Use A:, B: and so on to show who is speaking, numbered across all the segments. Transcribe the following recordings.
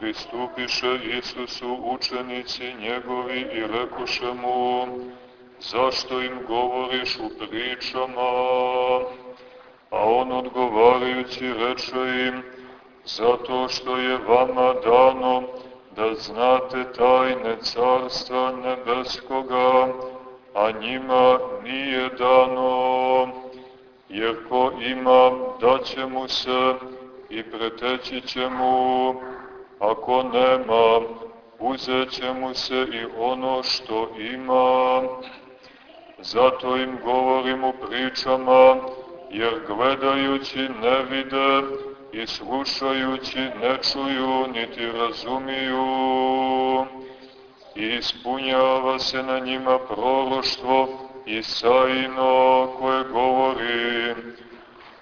A: pristupiše Isusu učenici njegovi i rekoše mu, zašto im govoriš u pričama? A on odgovarajući reče im, zato što je vama dano da znate tajne carstva nebeskoga, a njima nije dano, jer ko ima daće mu se i preteći će mu, Ako nema, uzet će mu se i ono što ima. Zato im govorim u pričama, jer gledajući ne vide i slušajući ne čuju niti razumiju. I ispunjava se na njima proroštvo Isaino koje govori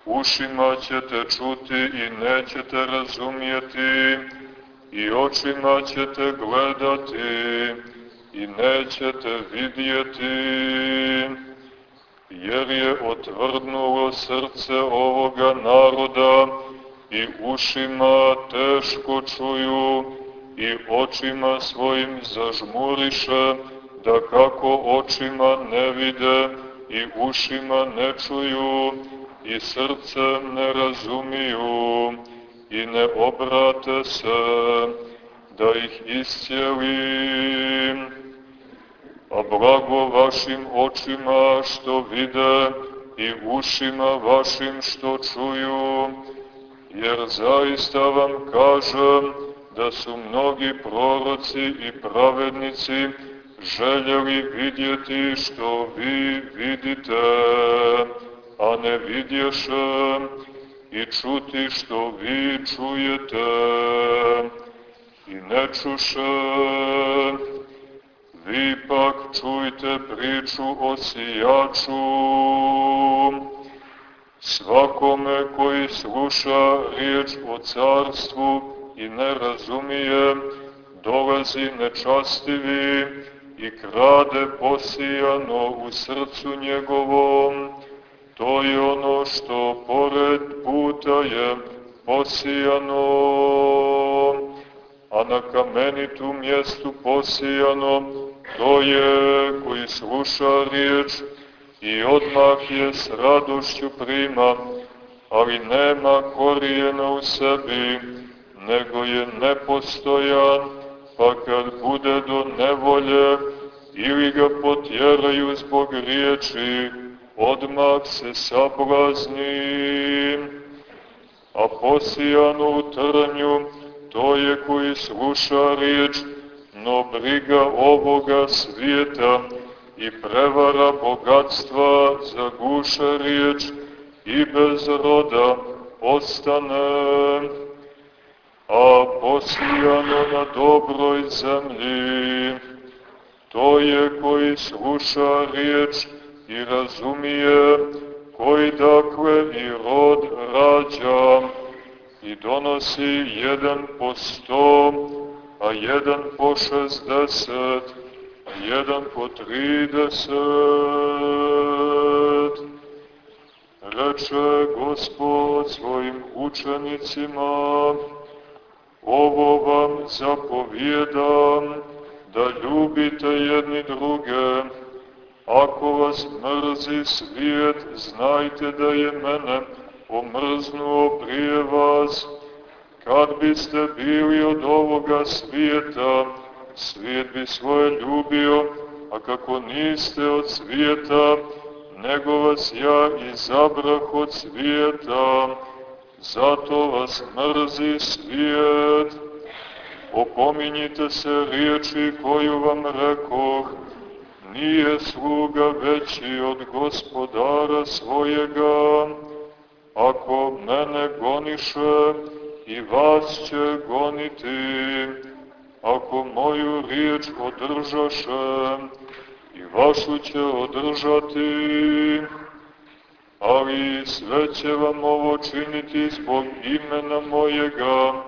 A: Ušima ćete čuti i nećete razumijeti, i očima ćete gledati i nećete vidjeti, jer je otvrdnulo srce ovoga naroda i ušima teško čuju i očima svojim zažmuriše, da kako očima ne vide i ušima ne čuju i srcem ne razumiju i ne obrate se, da ih iscijelim. A blago vašim očima što vide i ušima vašim što čuju, jer zaista vam kažem da su mnogi proroci i pravednici željeli vidjeti što vi vidite, a ne vidješe, i čuti što vi čujete i ne čuše. Vi pak čujte priču o sijaču. Svakome koji sluša riječ o carstvu i ne razumije, dolazi nečastivi i krade posijano u srcu njegovom, To je ono što pored puta je posijano, a na kamenitu mjestu posijano, to je koji sluša riječ i odmah je s radošću prima, ali nema korijena u sebi, nego je nepostojan, pa kad bude do nevolje ili ga potjeraju zbog riječi, odmah se sablazni, a posijano u trnju, to je koji sluša riječ, no briga ovoga svijeta i prevara bogatstva zaguša riječ i bez roda ostane, a posijano na dobroj zemlji, to je koji sluša riječ i razumije, koji dakle i rod rađa i donosi jedan po sto, a jedan po šestdeset, a jedan po trideset. Reče Gospod svojim učenicima, ovo vam zapovjedam, da ljubite jedni druge, Ako vas mrzi svijet, znajte da je mene omrznuo prije vas. Kad biste bili od ovoga svijeta, svijet bi svoje ljubio, a kako niste od svijeta, nego vas ja izabrah od svijeta, zato vas mrzi svijet. Opominjite se riječi koju vam rekoh, nije sluga veći od gospodara svojega, ako mene goniše i vas će goniti, ako moju riječ održaše, i vašu će održati, ali sve će vam ovo činiti zbog imena mojega,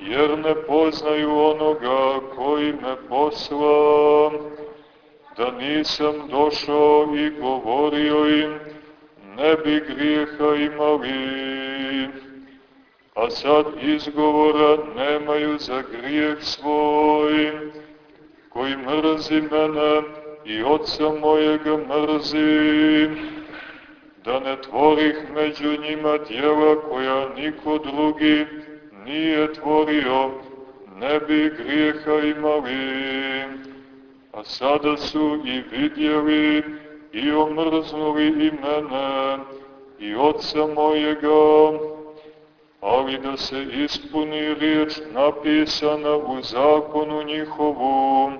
A: jer ne poznaju onoga koji me posla, da nisam došao i govorio im, ne bi grijeha imali. A sad izgovora nemaju za grijeh svoj, koji mrzi mene i oca mojega mrzi, da ne tvorih među njima djela koja niko drugi nije tvorio, ne bi grijeha imali. A sada su i vidjeli i omrznuli i mene i oca mojega, ali da se ispuni riječ napisana u zakonu njihovu,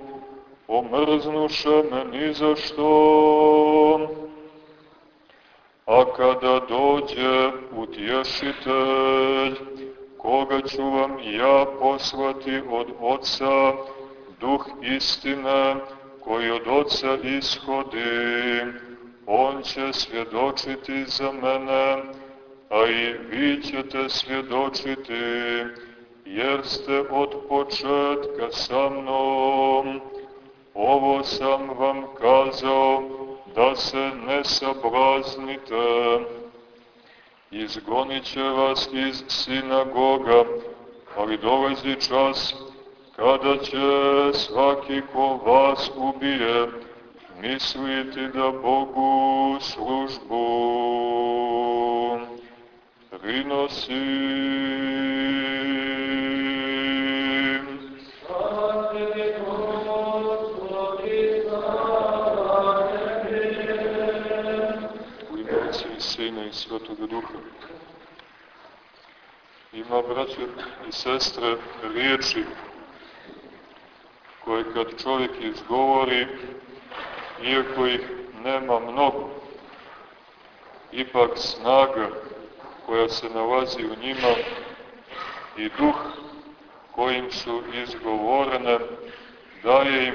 A: omrznuša me ni za što. A kada dođe utješitelj, koga ću vam ja poslati od Oca, duh istine, koji od Oca ishodi, on će svjedočiti za mene, a i vi ćete svjedočiti, jer ste od početka sa mnom. Ovo sam vam kazao, da se ne sablaznite. Izgonit će vas iz sinagoga, ali dolazi čas kada će svaki ko vas ubije misliti da Bogu službu prinosi. Svetoga Duha. Ima, braće i sestre, riječi koje kad čovjek izgovori, iako ih nema mnogo, ipak snaga koja se nalazi u njima i duh kojim su izgovorene daje im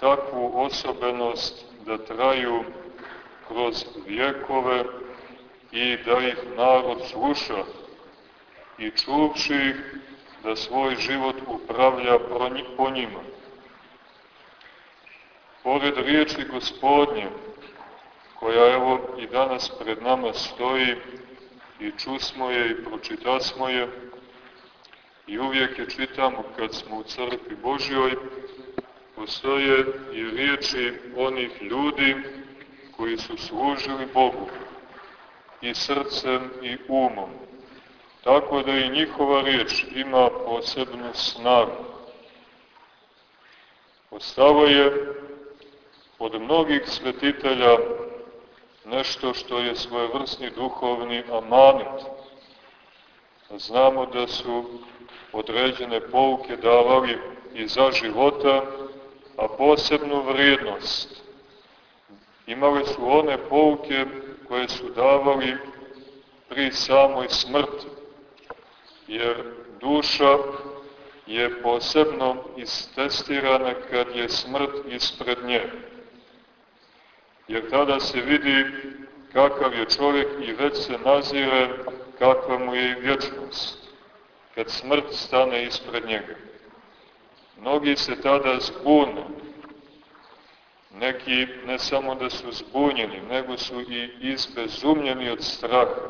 A: takvu osobenost da traju kroz vjekove i da ih narod sluša i čuvši ih da svoj život upravlja po njima. Pored riječi gospodnje, koja evo i danas pred nama stoji, i čusmo je i pročitasmo je, i uvijek je čitamo kad smo u crkvi Božjoj, postoje i riječi onih ljudi koji su služili Bogu i srcem i umom. Tako da i njihova riječ ima posebnu snagu. Ostalo je od mnogih svetitelja nešto što je svojevrsni duhovni amanit. Znamo da su određene pouke davali i za života, a posebnu vrijednost. Imali su one pouke koje su davali pri samoj smrti, jer duša je posebno istestirana kad je smrt ispred nje. Jer tada se vidi kakav je čovjek i već se nazire kakva mu je i vječnost, kad smrt stane ispred njega. Mnogi se tada zbune, neki ne samo da su zbunjeni, nego su i izbezumljeni od straha,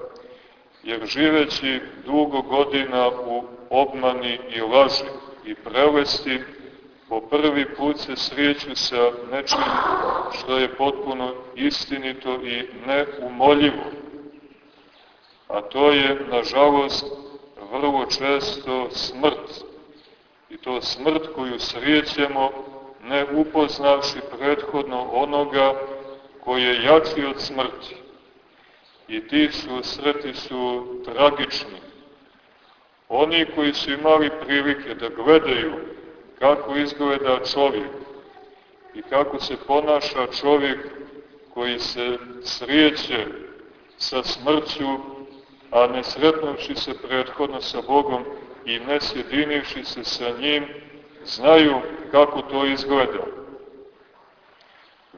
A: jer živeći dugo godina u obmani i laži i prelesti, po prvi put se srijeću sa nečim što je potpuno istinito i neumoljivo. A to je, nažalost, vrlo često smrt. I to smrt koju srijećemo ne upoznavši prethodno onoga koji je jači od smrti. I ti susreti su tragični. Oni koji su imali prilike da gledaju kako izgleda čovjek i kako se ponaša čovjek koji se srijeće sa smrću, a ne sretnuši se prethodno sa Bogom i ne sjedinivši se sa njim, znaju kako to izgleda.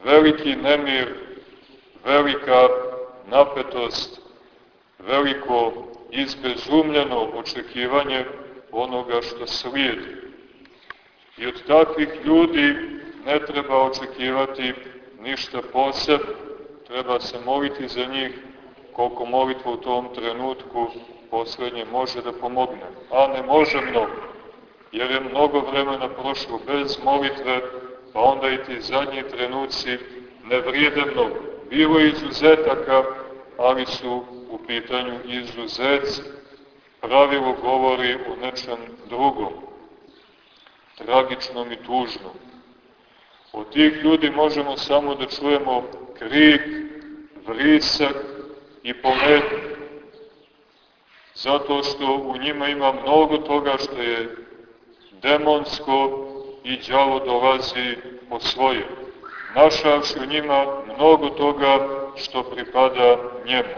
A: Veliki nemir, velika napetost, veliko izbezumljeno očekivanje onoga što slijedi. I od takvih ljudi ne treba očekivati ništa posebno, treba se moliti za njih koliko molitva u tom trenutku poslednje može da pomogne, a ne može mnogo, jer je mnogo vremena prošlo bez molitve, pa onda i ti zadnji trenuci ne vrijede mnogo. Bilo je izuzetaka, ali su u pitanju izuzeci. Pravilo govori o nečem drugom, tragičnom i tužnom. Od tih ljudi možemo samo da čujemo krik, vrisak i pometnje. Zato što u njima ima mnogo toga što je demonsko i đavo dolazi po svoje. Našavši u njima mnogo toga što pripada njemu.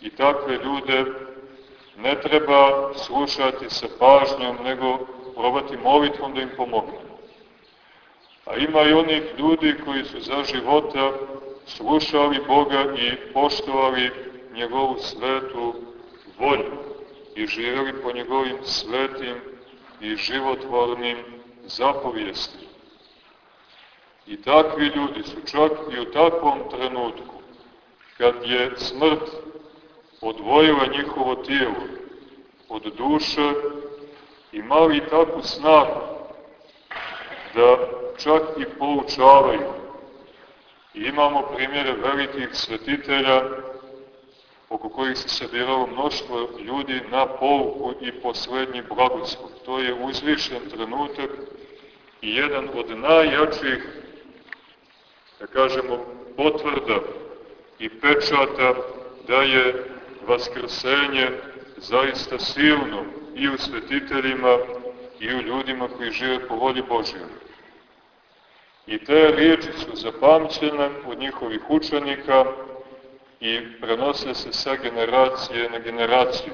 A: I takve ljude ne treba slušati sa pažnjom, nego probati molitvom da im pomogne. A ima i onih ljudi koji su za života slušali Boga i poštovali njegovu svetu volju i živjeli po njegovim svetim i životvornim zapovijestima. I takvi ljudi su čak i u takvom trenutku, kad je smrt odvojila njihovo tijelo od duše, imali takvu snagu da čak i poučavaju. I imamo primjere velikih svetitelja oko kojih se sabiralo mnoštvo ljudi na pouku i poslednji blagoslov. To je uzvišen trenutak i jedan od najjačih, da kažemo, potvrda i pečata da je vaskrsenje zaista silno i u svetiteljima i u ljudima koji žive po volji Božijom. I te riječi su zapamćene od njihovih učenika i prenose se sa generacije na generaciju.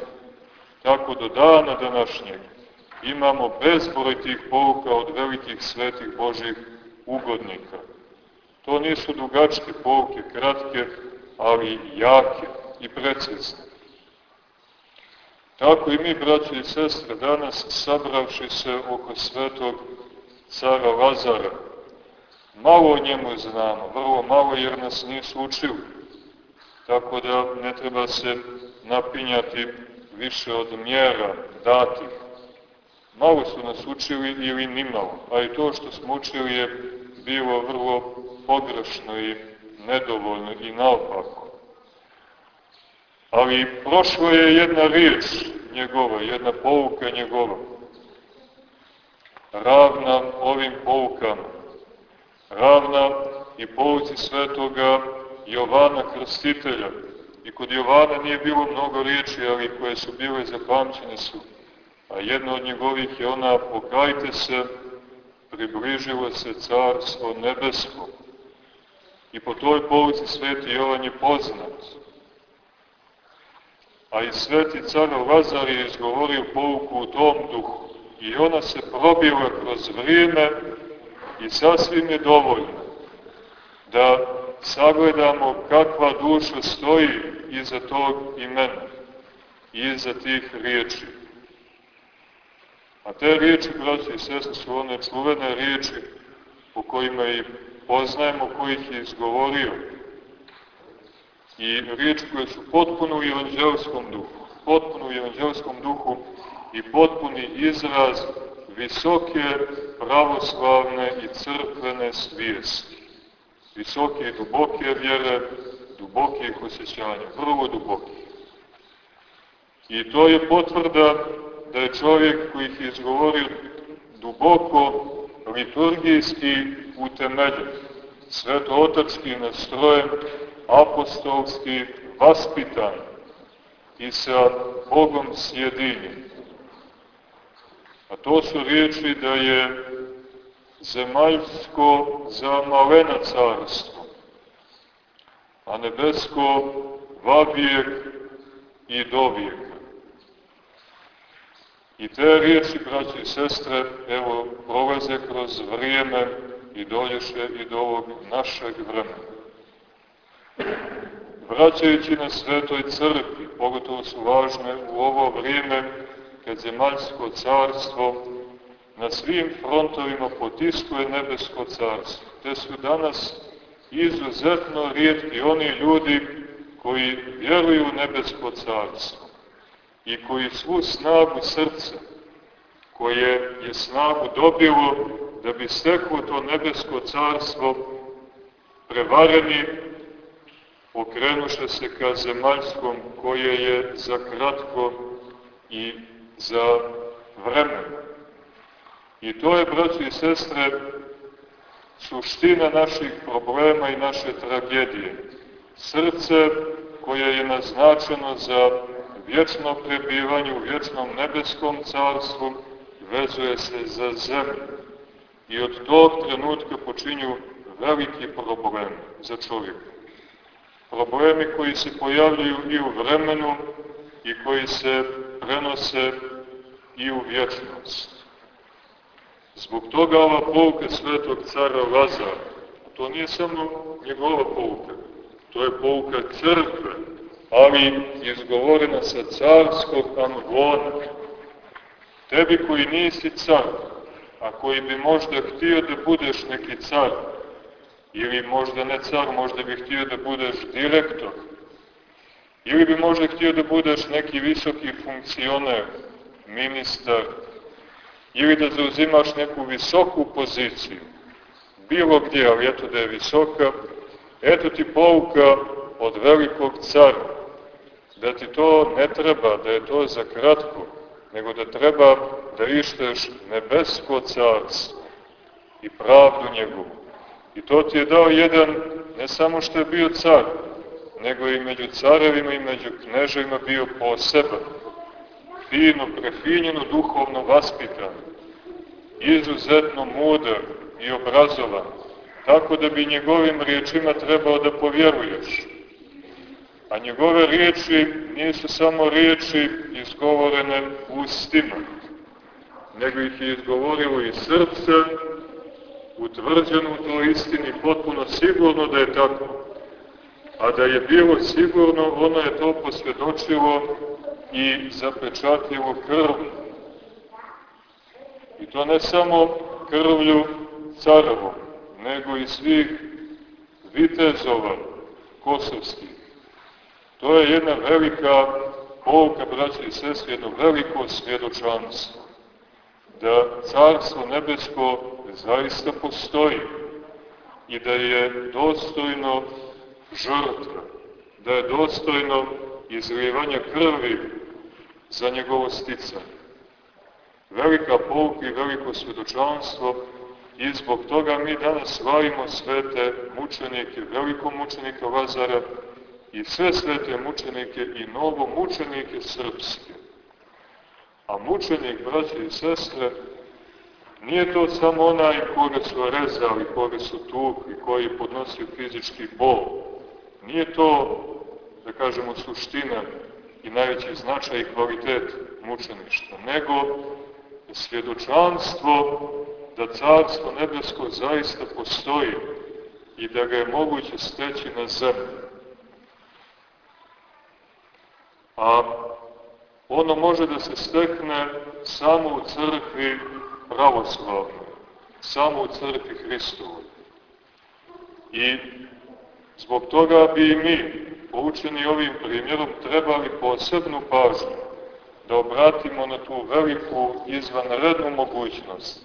A: Tako do dana današnjeg imamo bezbroj tih pouka od velikih svetih Božih ugodnika. To nisu dugačke pouke, kratke, ali jake i precizne. Tako i mi, braći i sestre, danas sabravši se oko svetog cara Lazara, malo o njemu znamo, vrlo malo jer nas nisu učili, tako da ne treba se napinjati više od mjera datih. Malo su nas učili ili nimalo, a i to što smo učili je bilo vrlo pogrešno i nedovoljno i naopako. Ali prošlo je jedna riječ njegova, jedna pouka njegova, ravna ovim poukama, ravna i pouci svetoga Jovana Krstitelja. I kod Jovana nije bilo mnogo riječi, ali koje su bile zapamćene su. A jedna od njegovih je ona, pokajte se, približilo se carstvo nebesko. I po toj pouci sveti Jovan je poznat a i sveti car Lazar je izgovorio pouku u tom duhu. I ona se probila kroz vrijeme i sasvim je dovoljno da sagledamo kakva duša stoji iza tog imena i iza tih riječi. A te riječi, braći i sestri, su one čuvene riječi po kojima i poznajemo ko ih je izgovorio, i riječi koje su potpuno u evanđelskom duhu, potpuno u evanđelskom duhu i potpuni izraz visoke pravoslavne i crkvene svijesti. Visoke i duboke vjere, dubokih osjećanja, vrlo duboke. I to je potvrda da je čovjek koji ih izgovorio duboko liturgijski utemeljen, svetotački nastrojen apostolski vaspitan i sa Bogom sjedinjen. A to su riječi da je zemaljsko za malena carstvo, a nebesko vavijek i dovijek. I te riječi, braći i sestre, evo, prolaze kroz vrijeme i dolješe i do ovog našeg vremena. Vraćajući na svetoj crkvi, pogotovo su važne u ovo vrijeme kad zemaljsko carstvo na svim frontovima potiskuje nebesko carstvo. Te su danas izuzetno rijetki oni ljudi koji vjeruju u nebesko carstvo i koji svu snagu srca, koje je snagu dobilo da bi steklo to nebesko carstvo, prevareni, okrenuše se ka zemaljskom koje je za kratko i za vremena. I to je, braći i sestre, suština naših problema i naše tragedije. Srce koje je naznačeno za vječno prebivanje u vječnom nebeskom carstvu, vezuje se za zemlju. I od tog trenutka počinju veliki problem za čovjeka. Problemi koji se pojavljuju i u vremenu i koji se prenose i u vječnost. Zbog toga ova pouka svetog cara Lazara, to nije samo njegova pouka, to je pouka crkve, ali izgovorena sa carskog angona. Tebi koji nisi car, a koji bi možda htio da budeš neki car, ili možda ne car, možda bi htio da budeš direktor, ili bi možda htio da budeš neki visoki funkcioner, ministar, ili da zauzimaš neku visoku poziciju, bilo gdje, ali eto da je visoka, eto ti pouka od velikog cara, da ti to ne treba, da je to za kratko, nego da treba da išteš nebesko carstvo i pravdu njegovu. I to ti je dao jedan, ne samo što je bio car, nego i među carevima i među kneževima bio poseban, fino, prefinjeno, duhovno vaspitan, izuzetno mudar i obrazovan, tako da bi njegovim riječima trebao da povjeruješ. A njegove riječi nisu samo riječi izgovorene ustima, nego ih je izgovorilo i srce, utvrđeno u toj istini, potpuno sigurno da je tako. A da je bilo sigurno, ono je to posvjedočilo i zapečatilo krvlju. I to ne samo krvlju carovom, nego i svih vitezova kosovskih. To je jedna velika pouka, braće i sestri, jedno veliko svjedočanstvo. Da carstvo nebesko zaista postoji i da je dostojno žrtva, da je dostojno izlijevanja krvi za njegovo sticanje. Velika pouka i veliko svjedočanstvo i zbog toga mi danas slavimo svete mučenike, veliko mučenika Lazara i sve svete mučenike i novo mučenike srpske. A mučenik, braće i sestre, nije to samo onaj koga su rezali, koga su tukli, koji je podnosio fizički bol. Nije to, da kažemo, suština i najveći značaj i kvalitet mučeništva, nego svjedočanstvo da Carstvo nebesko zaista postoji i da ga je moguće steći na zemlji. A ono može da se stekne samo u crkvi pravoslavnoj, samo u crkvi Hristovoj. I zbog toga bi mi, poučeni ovim primjerom, trebali posebnu pažnju da obratimo na tu veliku izvanrednu mogućnost,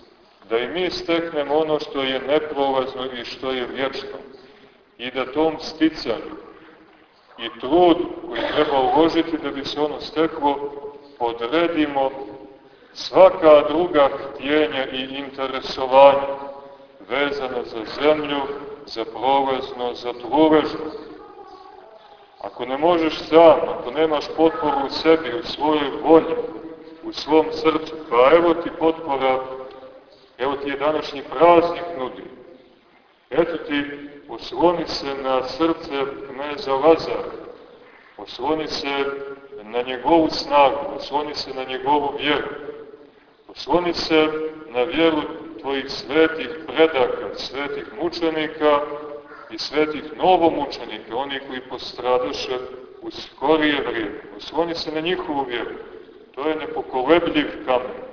A: da i mi steknemo ono što je neprolazno i što je vječno i da tom sticanju i trud koji treba uložiti da bi se ono steklo podredimo svaka druga htjenja i interesovanja vezana za zemlju, za prolazno, za truležno. Ako ne možeš sam, ako nemaš potporu u sebi, u svojoj volji, u svom srcu, pa evo ti potpora, evo ti je današnji praznik nudi. Eto ti, osloni se na srce kneza Lazara, osloni se na njegovu snagu, osloni se na njegovu vjeru, Osloni se na vjeru tvojih svetih predaka, svetih mučenika i svetih novomučenika, oni koji postradaše u skorije vrijeme. Osloni se na njihovu vjeru. To je nepokolebljiv kamen.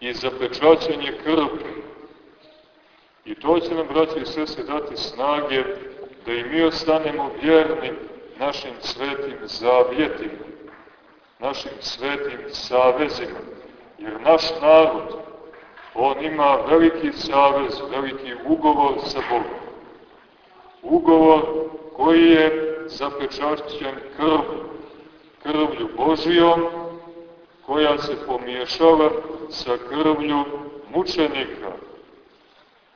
A: I zapečaćenje krvi. I to će nam, braći i sese, dati snage da i mi ostanemo vjerni našim svetim zavjetima, našim svetim savezima. Jer naš narod, on ima veliki savez, veliki ugovor sa Bogom. Ugovor koji je zapečašćen krv, krvlju Božijom, koja se pomiješala sa krvlju mučenika.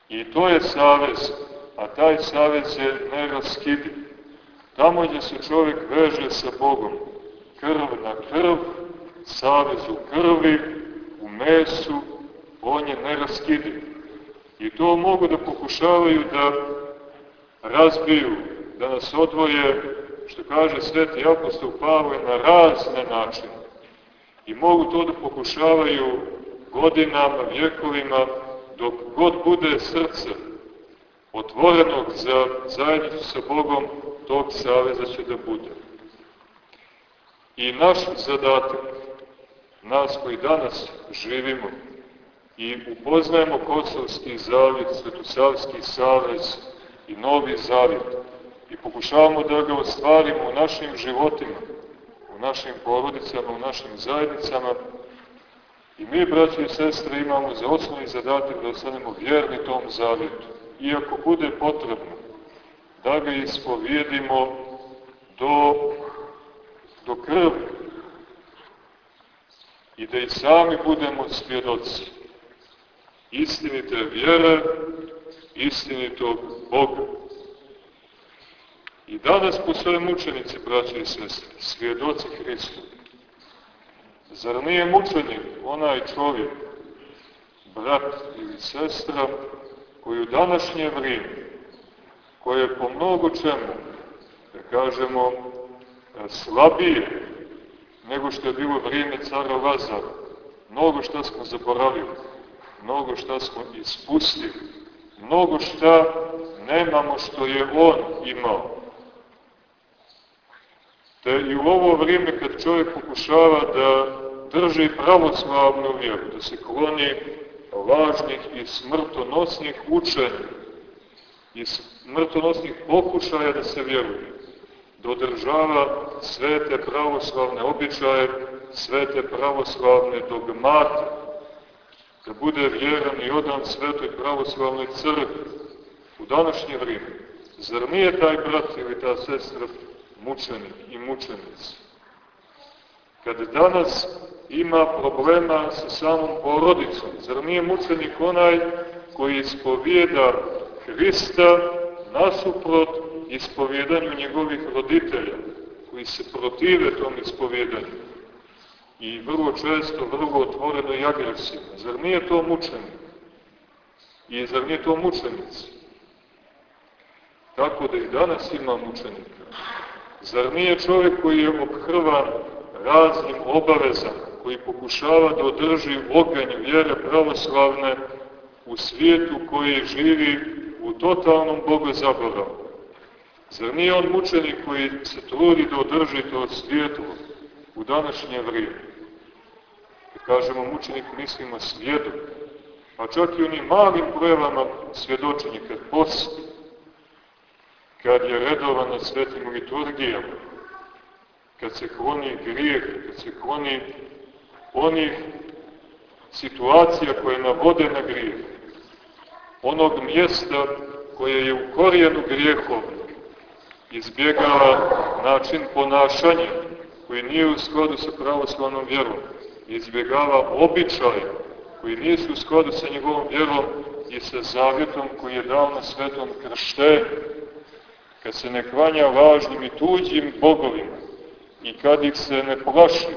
A: I to je savez, a taj savez je neraskidiv. Tamo gdje se čovjek veže sa Bogom, krv na krv, savez u krvi, mesu, on je neraskidiv. I to mogu da pokušavaju da razbiju, da nas odvoje, što kaže sveti apostol Pavle, na razne načine. I mogu to da pokušavaju godinama, vjekovima, dok god bude srce otvorenog za zajednicu sa Bogom, tog saveza će da bude. I naš zadatak, nas koji danas živimo i upoznajemo Kosovski zavjet, Svetosavski savez i Novi zavjet i pokušavamo da ga ostvarimo u našim životima, u našim porodicama, u našim zajednicama, I mi, braći i sestre, imamo za osnovni zadatak da ostanemo vjerni tom zavjetu. Iako bude potrebno da ga ispovijedimo do, do krvi i da i sami budemo svjedoci istinite vjere, istinitog Boga. I danas postoje mučenici, braći i sestre, svjedoci Hristovi. Zar nije mučenik onaj čovjek, brat ili sestra, koji u današnje vrijeme, koje po mnogo čemu, da kažemo, slabije nego što je bilo vrijeme cara Lazara, mnogo šta smo zaboravili, mnogo šta smo ispustili, mnogo šta nemamo što je on imao. Te i u ovo vrijeme kad čovjek pokušava da drži pravoslavnu vjeru, da se kloni lažnih i smrtonosnih učenja i smrtonosnih pokušaja da se vjeruje, da održava svete pravoslavne običaje, svete pravoslavne dogmate, da bude vjeran i odan svetoj pravoslavnoj crkvi u današnje vrijeme. Zar nije taj brat ili ta sestra mučenik i mučenici? Kad danas ima problema sa samom porodicom. Zar nije mučenik onaj koji ispovijeda Hrista nasuprot ispovjedanju njegovih roditelja, koji se protive tom ispovjedanju i vrlo često, vrlo otvoreno i agresivno. Zar nije to mučenik? I zar nije to mučenici? Tako da i danas ima mučenika. Zar nije čovjek koji je obhrvan raznim obavezama, koji pokušava da održi oganj vjere pravoslavne u svijetu koji živi u totalnom bogozaboravu. Zar nije on mučenik koji se trudi da održi to svijetlo u današnje vrijeme? Da kažemo mučenik mislimo svijedom, pa čak i onim malim projevama svjedočenja kad posti, kad je redovan na svetim liturgijama, kad se kloni grijeh, kad se kloni onih situacija koje navode na grijeh, onog mjesta koje je u korijenu grijehovnog, izbjegava način ponašanja koji nije u skladu sa pravoslavnom vjerom, izbjegava običaje koji nisu u skladu sa njegovom vjerom i sa zavjetom koji je dao na svetom krštenju, kad se ne klanja važnim i tuđim bogovima i kad ih se ne plaši,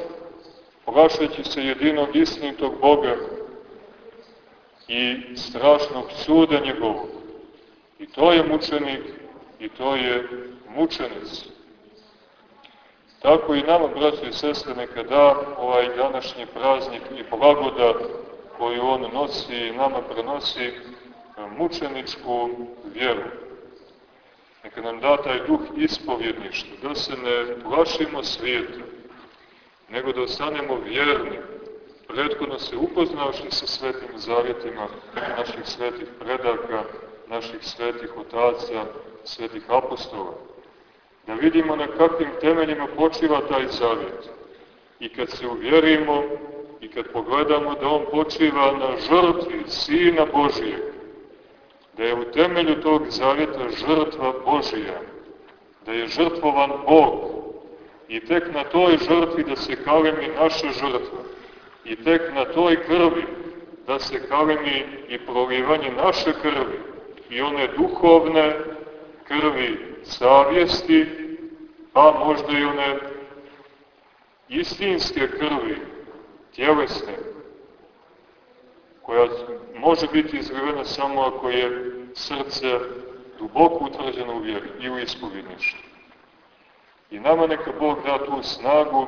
A: plašeći se jedinog istinitog Boga i strašnog suda njegovog. I to je mučenik i to je mučenic. Tako i nama, braći i sestre, neka da ovaj današnji praznik i blagoda koju on nosi i nama prenosi mučeničku vjeru. Neka nam da taj duh ispovjedništva, da se ne plašimo svijeta, nego da ostanemo vjerni, prethodno se upoznavši sa svetim zavjetima naših svetih predaka, naših svetih otaca, svetih apostola. Da vidimo na kakvim temeljima počiva taj zavjet. I kad se uvjerimo i kad pogledamo da on počiva na žrtvi Sina Božijeg, da je u temelju tog zavjeta žrtva Božija, da je žrtvovan Bog i tek na toj žrtvi da se kalemi naša žrtva i tek na toj krvi da se kalemi i prolivanje naše krvi i one duhovne krvi savjesti, pa možda i one istinske krvi, tjelesne, koja može biti izglivena samo ako je srce duboko utvrđeno u vjeri i u ispovjedništvu. I nama neka Bog da tu snagu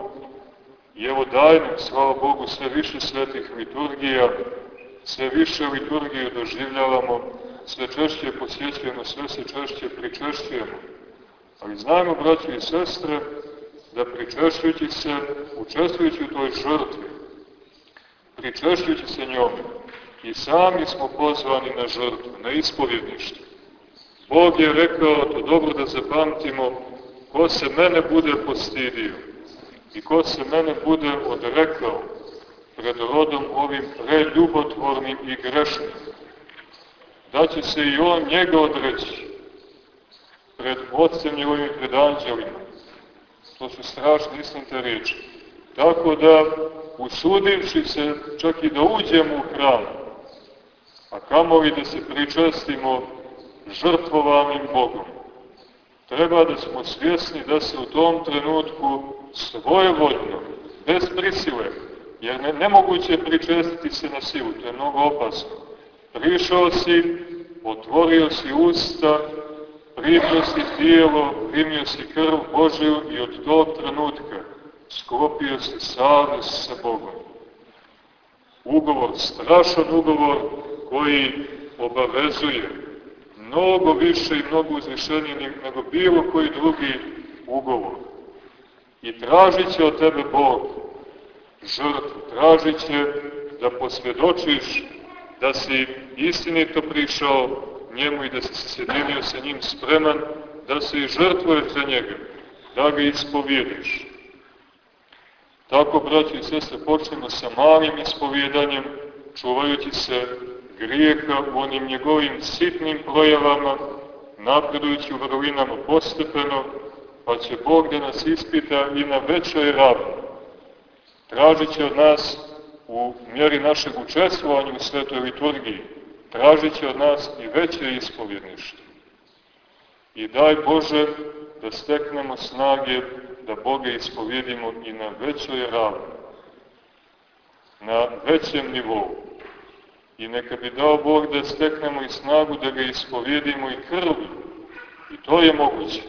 A: i evo daje nam, slava Bogu, sve više svetih liturgija, sve više liturgiju doživljavamo, sve češće posjećujemo, sve se češće pričešćujemo. Ali znamo, braći i sestre, da pričešćujući se, učestvujući u toj žrtvi, pričešćujući se njome, i sami smo pozvani na žrtvu, na ispovjedništvo. Bog je rekao, to dobro da zapamtimo, ko se mene bude postidio i ko se mene bude odrekao pred rodom ovim preljubotvornim i grešnim, da će se i on njega odreći pred ocem njegovim pred anđelima. To su strašne istinite reči. Tako da, usudivši se čak i da uđemo u hram, a kamovi da se pričestimo žrtvovanim Bogom, treba da smo svjesni da se u tom trenutku svojevoljno, bez prisile, jer ne, nemoguće je pričestiti se na silu, to je mnogo opasno. Prišao si, otvorio si usta, primio si tijelo, primio si krv Božiju i od tog trenutka sklopio si savez sa Bogom. Ugovor, strašan ugovor koji obavezuje mnogo više i mnogo uzvišenije nego bilo koji drugi ugovor. I tražit će od tebe Bog žrtvu, tražit će da posvjedočiš da si istinito prišao njemu i da si se sjedinio sa njim spreman da se i žrtvuješ za njega, da ga ispovijediš. Tako, braći i sestre, počnemo sa malim ispovjedanjem, čuvajući se grijeha u onim njegovim sitnim projavama, napredujući u vrlinama postepeno, pa će Bog da nas ispita i na većoj ravni. Tražit će od nas u mjeri našeg učestvovanja u svetoj liturgiji, tražit od nas i veće ispovjedništvo. I daj Bože da steknemo snage da Boga ispovjedimo i na većoj ravni, na većem nivou. I neka bi dao Bog da steknemo i snagu da ga ispovjedimo i krvi. I to je moguće.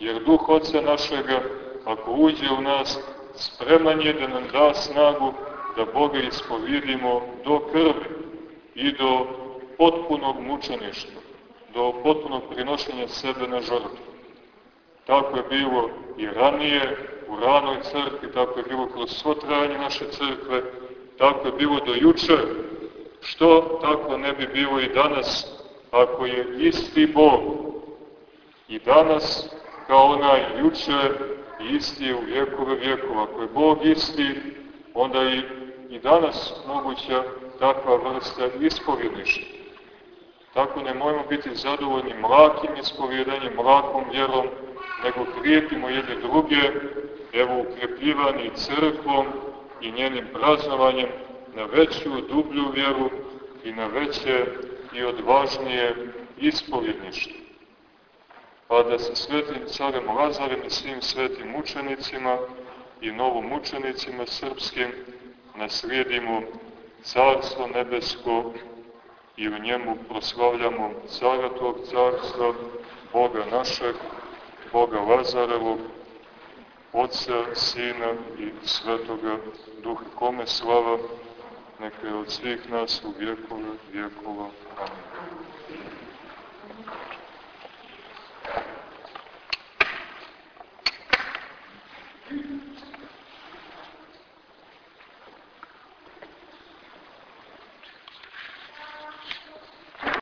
A: Jer duh Otca našega, ako uđe u nas, spreman je da nam da snagu da Boga ispovjedimo do krvi i do potpunog mučeništva, do potpunog prinošenja sebe na žrtvu. Tako je bilo i ranije u ranoj crkvi, tako je bilo kroz svo trajanje naše crkve, tako je bilo do juče, što tako ne bi bilo i danas, ako je isti Bog i danas kao onaj juče isti je u vjekove vjekova. Ako je Bog isti, onda i, i danas moguća takva vrsta ispovjedništva. Tako ne mojmo biti zadovoljni mlakim ispovjedanjem, mlakom vjerom, nego krijepimo jedne druge, evo ukrepljivani crkvom i njenim praznovanjem na veću, dublju vjeru i na veće i odvažnije ispovjedništvo. Pa da se svetim carem Lazarem i svim svetim mučenicima i novomučenicima srpskim naslijedimo Carstvo nebesko i u njemu proslavljamo cara tog carstva, Boga našeg, Boga Lazarevog, Otca, Sina i Svetoga Duha. Kome slava, neka je od svih nas u vjekove vjekova. Amin.